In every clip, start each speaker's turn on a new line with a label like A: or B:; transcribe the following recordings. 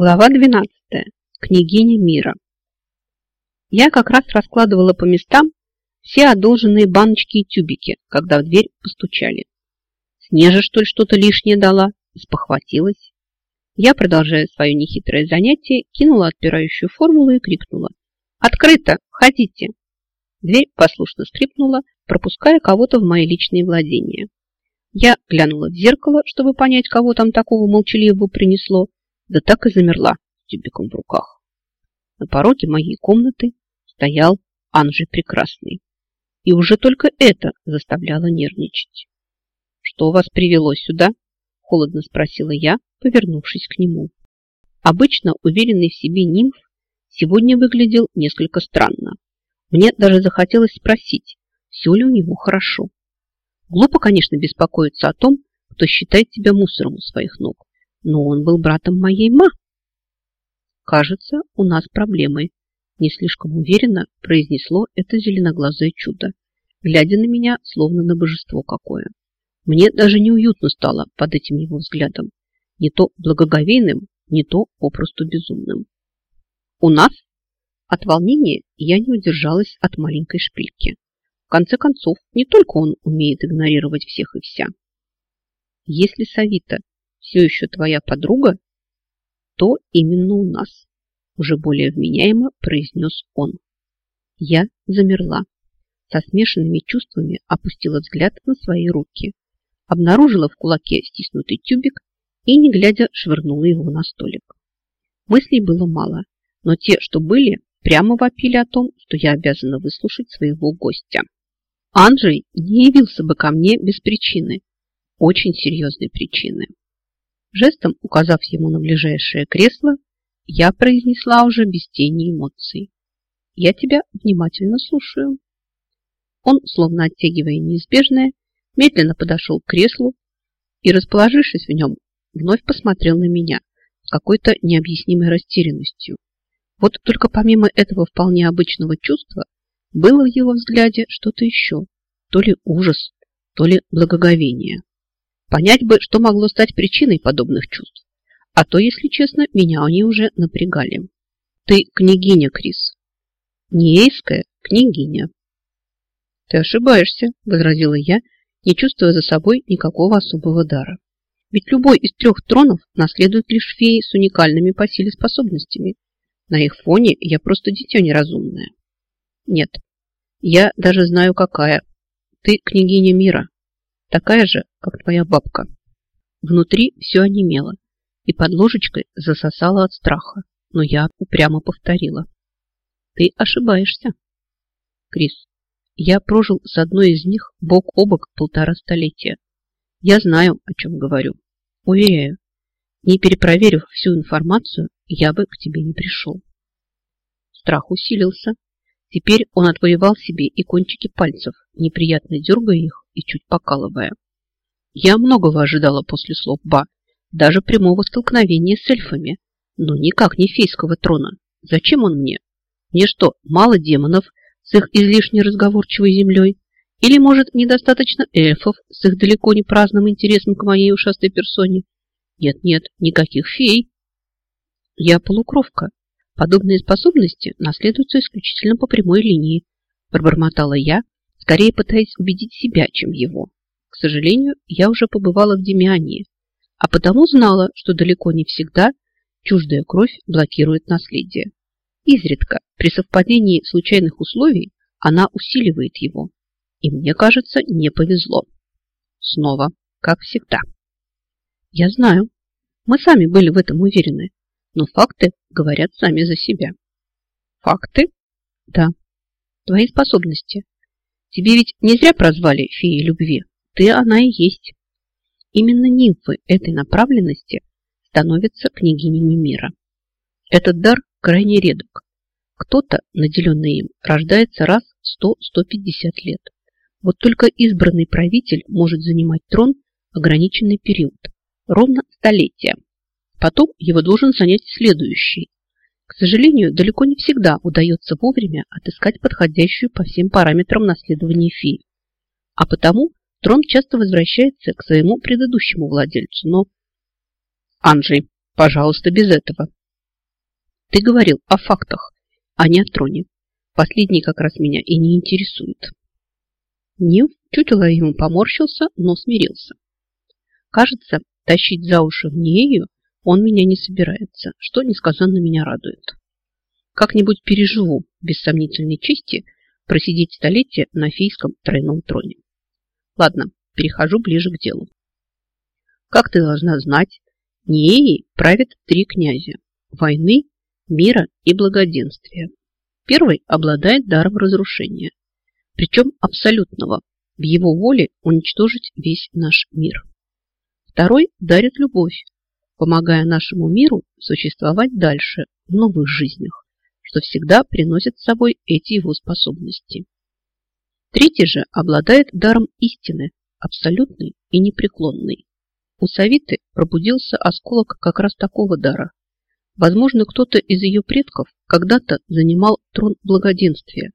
A: Глава 12. Княгиня мира. Я как раз раскладывала по местам все одолженные баночки и тюбики, когда в дверь постучали. Снежа, что ли, что-то лишнее дала? Спохватилась. Я, продолжая свое нехитрое занятие, кинула отпирающую формулу и крикнула. «Открыто! Входите!» Дверь послушно скрипнула, пропуская кого-то в мои личные владения. Я глянула в зеркало, чтобы понять, кого там такого молчаливого принесло, да так и замерла с тюбиком в руках. На пороге моей комнаты стоял Анжи Прекрасный. И уже только это заставляло нервничать. «Что вас привело сюда?» – холодно спросила я, повернувшись к нему. Обычно уверенный в себе нимф сегодня выглядел несколько странно. Мне даже захотелось спросить, все ли у него хорошо. Глупо, конечно, беспокоиться о том, кто считает тебя мусором у своих ног но он был братом моей ма. Кажется, у нас проблемы, не слишком уверенно произнесло это зеленоглазое чудо, глядя на меня, словно на божество какое. Мне даже неуютно стало под этим его взглядом, не то благоговейным, не то попросту безумным. У нас от волнения я не удержалась от маленькой шпильки. В конце концов, не только он умеет игнорировать всех и вся. Если Савита все еще твоя подруга, то именно у нас, уже более вменяемо произнес он. Я замерла. Со смешанными чувствами опустила взгляд на свои руки, обнаружила в кулаке стиснутый тюбик и, не глядя, швырнула его на столик. Мыслей было мало, но те, что были, прямо вопили о том, что я обязана выслушать своего гостя. Анджей не явился бы ко мне без причины, очень серьезной причины. Жестом указав ему на ближайшее кресло, я произнесла уже без тени эмоций. Я тебя внимательно слушаю. Он, словно оттягивая неизбежное, медленно подошел к креслу и, расположившись в нем, вновь посмотрел на меня с какой-то необъяснимой растерянностью. Вот только помимо этого вполне обычного чувства было в его взгляде что-то еще, то ли ужас, то ли благоговение. Понять бы, что могло стать причиной подобных чувств. А то, если честно, меня они уже напрягали. Ты княгиня, Крис. Не эйская, княгиня. Ты ошибаешься, возразила я, не чувствуя за собой никакого особого дара. Ведь любой из трех тронов наследует лишь феи с уникальными по силе способностями. На их фоне я просто дитя неразумное. Нет, я даже знаю, какая. Ты княгиня мира, такая же, как твоя бабка. Внутри все онемело, и под ложечкой засосало от страха, но я упрямо повторила. Ты ошибаешься. Крис, я прожил с одной из них бок о бок полтора столетия. Я знаю, о чем говорю. Уверяю, не перепроверив всю информацию, я бы к тебе не пришел. Страх усилился. Теперь он отвоевал себе и кончики пальцев, неприятно дергая их и чуть покалывая. Я многого ожидала после слов Ба, даже прямого столкновения с эльфами, но никак не фейского трона. Зачем он мне? Мне что, мало демонов с их излишне разговорчивой землей? Или, может, недостаточно эльфов с их далеко не праздным интересом к моей ушастой персоне? Нет-нет, никаких фей. Я полукровка. Подобные способности наследуются исключительно по прямой линии, пробормотала я, скорее пытаясь убедить себя, чем его. К сожалению, я уже побывала в Демиании, а потому знала, что далеко не всегда чуждая кровь блокирует наследие. Изредка, при совпадении случайных условий, она усиливает его. И мне кажется, не повезло. Снова, как всегда. Я знаю. Мы сами были в этом уверены. Но факты говорят сами за себя. Факты? Да. Твои способности, Тебе ведь не зря прозвали феей любви. Ты она и есть. Именно нимфы этой направленности становятся княгинями мира. Этот дар крайне редок. Кто-то, наделенный им, рождается раз в 100-150 лет. Вот только избранный правитель может занимать трон ограниченный период, ровно столетие. Потом его должен занять следующий, к сожалению, далеко не всегда удается вовремя отыскать подходящую по всем параметрам наследование феи. А потому трон часто возвращается к своему предыдущему владельцу, но... Анжей, пожалуйста, без этого. Ты говорил о фактах, а не о троне. Последний как раз меня и не интересует. Нил чуть уловимо поморщился, но смирился. Кажется, тащить за уши в нею он меня не собирается, что несказанно меня радует. Как-нибудь переживу, без сомнительной чести, просидеть столетие на фейском тройном троне. Ладно, перехожу ближе к делу. Как ты должна знать, Неей правят три князя – войны, мира и благоденствия. Первый обладает даром разрушения, причем абсолютного, в его воле уничтожить весь наш мир. Второй дарит любовь, помогая нашему миру существовать дальше в новых жизнях, что всегда приносит с собой эти его способности. Третий же обладает даром истины, абсолютный и непреклонный. У Савиты пробудился осколок как раз такого дара. Возможно, кто-то из ее предков когда-то занимал трон благоденствия.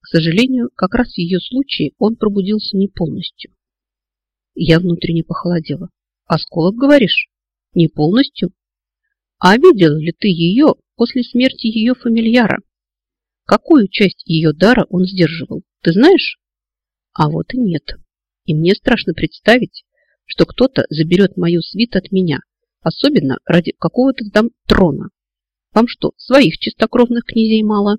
A: К сожалению, как раз в ее случае он пробудился не полностью. Я внутренне похолодела. Осколок, говоришь? Не полностью? А видел ли ты ее после смерти ее фамильяра? Какую часть ее дара он сдерживал, ты знаешь? А вот и нет. И мне страшно представить, что кто-то заберет мою свит от меня, особенно ради какого-то там трона. Вам что, своих чистокровных князей мало?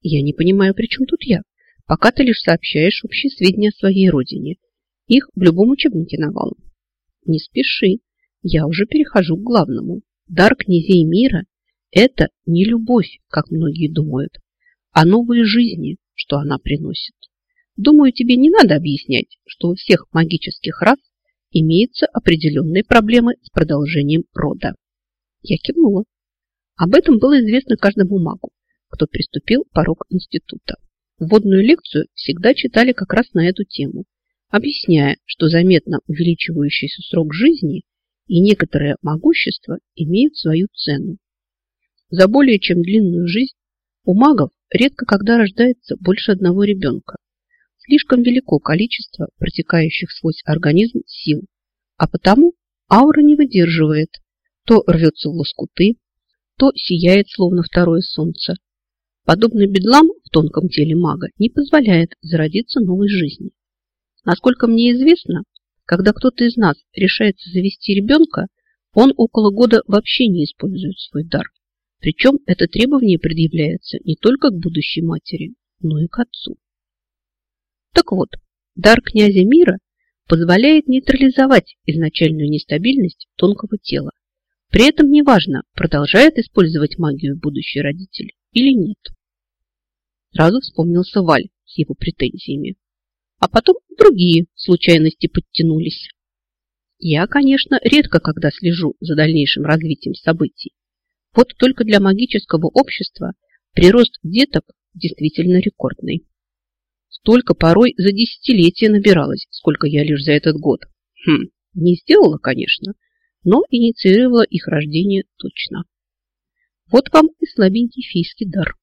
A: Я не понимаю, при чем тут я? Пока ты лишь сообщаешь общие сведения о своей родине. Их в любом учебнике навалом. Не спеши, я уже перехожу к главному. Дар князей мира – это не любовь, как многие думают, а новые жизни, что она приносит. Думаю, тебе не надо объяснять, что у всех магических рас имеются определенные проблемы с продолжением рода. Я кивнула. Об этом было известно каждому магу, кто приступил порог института. Вводную лекцию всегда читали как раз на эту тему, объясняя, что заметно увеличивающийся срок жизни и некоторое могущество имеют свою цену. За более чем длинную жизнь у магов редко когда рождается больше одного ребенка, Слишком велико количество протекающих сквозь организм сил, а потому аура не выдерживает, то рвется в лоскуты, то сияет, словно второе солнце. Подобный бедлам в тонком теле мага не позволяет зародиться новой жизни. Насколько мне известно, когда кто-то из нас решается завести ребенка, он около года вообще не использует свой дар. Причем это требование предъявляется не только к будущей матери, но и к отцу. Так вот, дар князя мира позволяет нейтрализовать изначальную нестабильность тонкого тела. При этом неважно, продолжает использовать магию будущий родитель или нет. Сразу вспомнился Валь с его претензиями. А потом другие случайности подтянулись. Я, конечно, редко когда слежу за дальнейшим развитием событий. Вот только для магического общества прирост деток действительно рекордный. Столько порой за десятилетия набиралось, сколько я лишь за этот год. Хм, не сделала, конечно, но инициировала их рождение точно. Вот вам и слабенький фийский дар.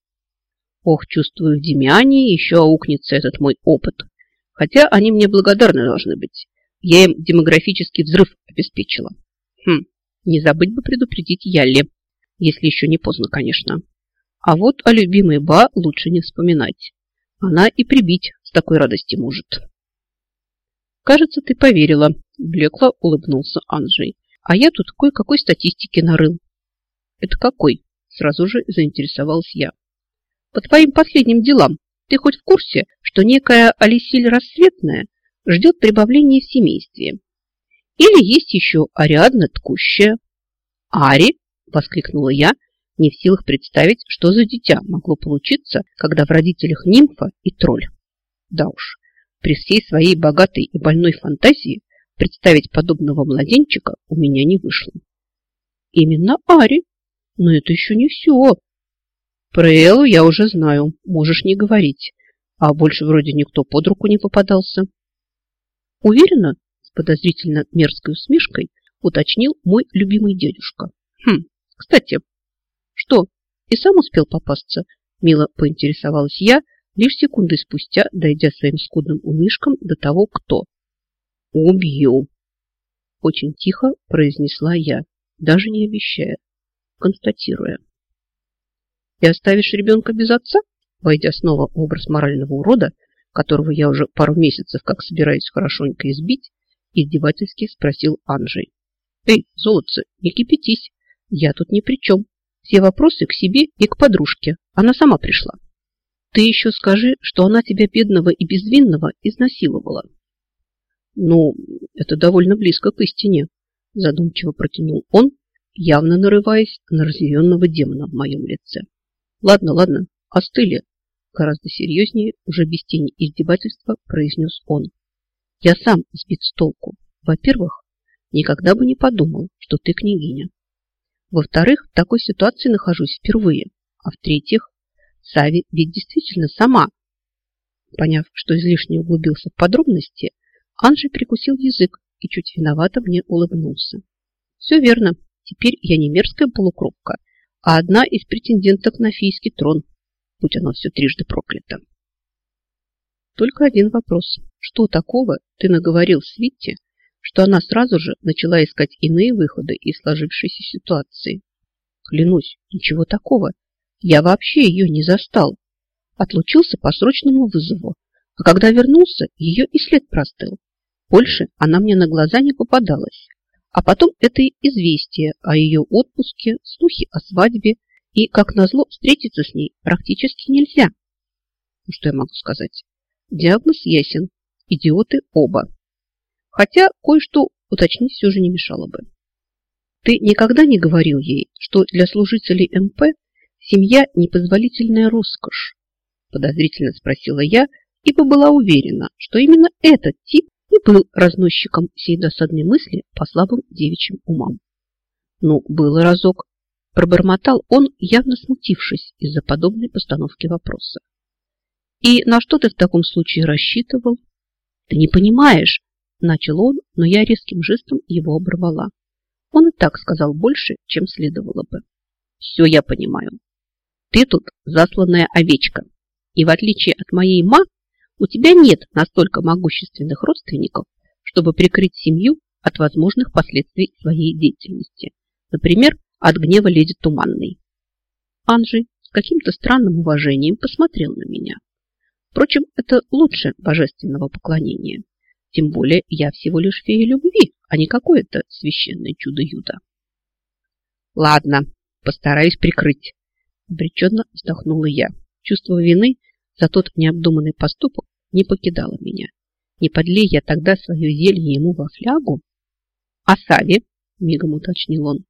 A: Ох, чувствую, в Демиане еще аукнется этот мой опыт. Хотя они мне благодарны должны быть. Я им демографический взрыв обеспечила. Хм, не забыть бы предупредить Ялле, если еще не поздно, конечно. А вот о любимой Ба лучше не вспоминать. Она и прибить с такой радости может. Кажется, ты поверила, блекло улыбнулся Анжей. А я тут кое-какой статистики нарыл. Это какой? Сразу же заинтересовалась я. По твоим последним делам, ты хоть в курсе, что некая Алисиль Рассветная ждет прибавления в семействе? Или есть еще Ариадна Ткущая? Ари? Воскликнула я, не в силах представить, что за дитя могло получиться, когда в родителях нимфа и тролль. Да уж, при всей своей богатой и больной фантазии представить подобного младенчика у меня не вышло. Именно Ари. Но это еще не все. Про Эллу я уже знаю, можешь не говорить. А больше вроде никто под руку не попадался. Уверена, с подозрительно мерзкой усмешкой уточнил мой любимый дедушка. Хм, кстати, что, и сам успел попасться? Мило поинтересовалась я, лишь секунды спустя, дойдя своим скудным умишком до того, кто. «Убью!» Очень тихо произнесла я, даже не обещая, констатируя. И оставишь ребенка без отца? Войдя снова в образ морального урода, которого я уже пару месяцев как собираюсь хорошенько избить, издевательски спросил Анжей. Эй, золотце, не кипятись, я тут ни при чем. Все вопросы к себе и к подружке. Она сама пришла. Ты еще скажи, что она тебя бедного и безвинного изнасиловала. Ну, это довольно близко к истине, задумчиво протянул он, явно нарываясь на разъяренного демона в моем лице. Ладно, ладно, остыли. Гораздо серьезнее, уже без тени издевательства, произнес он. Я сам сбит с толку. Во-первых, никогда бы не подумал, что ты княгиня. Во-вторых, в такой ситуации нахожусь впервые. А в-третьих, Сави ведь действительно сама. Поняв, что излишне углубился в подробности, Анжи прикусил язык и чуть виновато мне улыбнулся. Все верно. Теперь я не мерзкая полукровка, а одна из претенденток на фийский трон, будь оно все трижды проклято. Только один вопрос. Что такого ты наговорил Свитте, что она сразу же начала искать иные выходы из сложившейся ситуации? Клянусь, ничего такого. Я вообще ее не застал. Отлучился по срочному вызову, а когда вернулся, ее и след простыл. Больше она мне на глаза не попадалась. А потом это известие о ее отпуске, слухи о свадьбе, и, как назло, встретиться с ней практически нельзя. Ну, что я могу сказать? Диагноз ясен. Идиоты оба. Хотя кое-что уточнить все же не мешало бы. Ты никогда не говорил ей, что для служителей МП семья – непозволительная роскошь? Подозрительно спросила я, ибо была уверена, что именно этот тип и был разносчиком сей досадной мысли по слабым девичьим умам. Ну, было разок. Пробормотал он, явно смутившись из-за подобной постановки вопроса. И на что ты в таком случае рассчитывал? Ты не понимаешь, начал он, но я резким жестом его оборвала. Он и так сказал больше, чем следовало бы. Все я понимаю. Ты тут засланная овечка. И в отличие от моей ма, у тебя нет настолько могущественных родственников, чтобы прикрыть семью от возможных последствий своей деятельности. Например, от гнева леди Туманной. Анжи с каким-то странным уважением посмотрел на меня. Впрочем, это лучше божественного поклонения. Тем более я всего лишь фея любви, а не какое-то священное чудо-юдо. Ладно, постараюсь прикрыть. Обреченно вздохнула я. Чувство вины за тот необдуманный поступок не покидала меня. Не подлей я тогда свое зелье ему во флягу? А Сави, мигом уточнил он,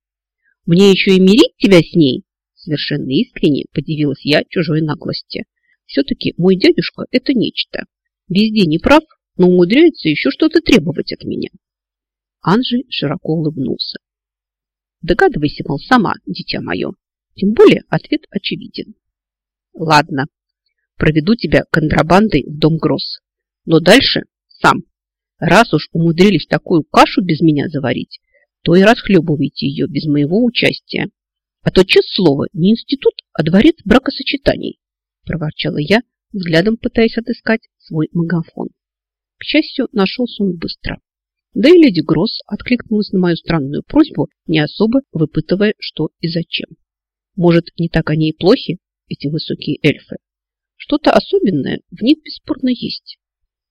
A: мне еще и мирить тебя с ней? Совершенно искренне подивилась я чужой наглости. Все-таки мой дядюшка – это нечто. Везде не прав, но умудряется еще что-то требовать от меня. Анжи широко улыбнулся. Догадывайся, мол, сама, дитя мое. Тем более ответ очевиден. Ладно, проведу тебя контрабандой в дом Гросс. Но дальше сам. Раз уж умудрились такую кашу без меня заварить, то и расхлебывайте ее без моего участия. А то, честное слово, не институт, а дворец бракосочетаний, проворчала я, взглядом пытаясь отыскать свой магафон. К счастью, нашелся он быстро. Да и леди Гросс откликнулась на мою странную просьбу, не особо выпытывая, что и зачем. Может, не так они и плохи, эти высокие эльфы? Что-то особенное в них бесспорно есть.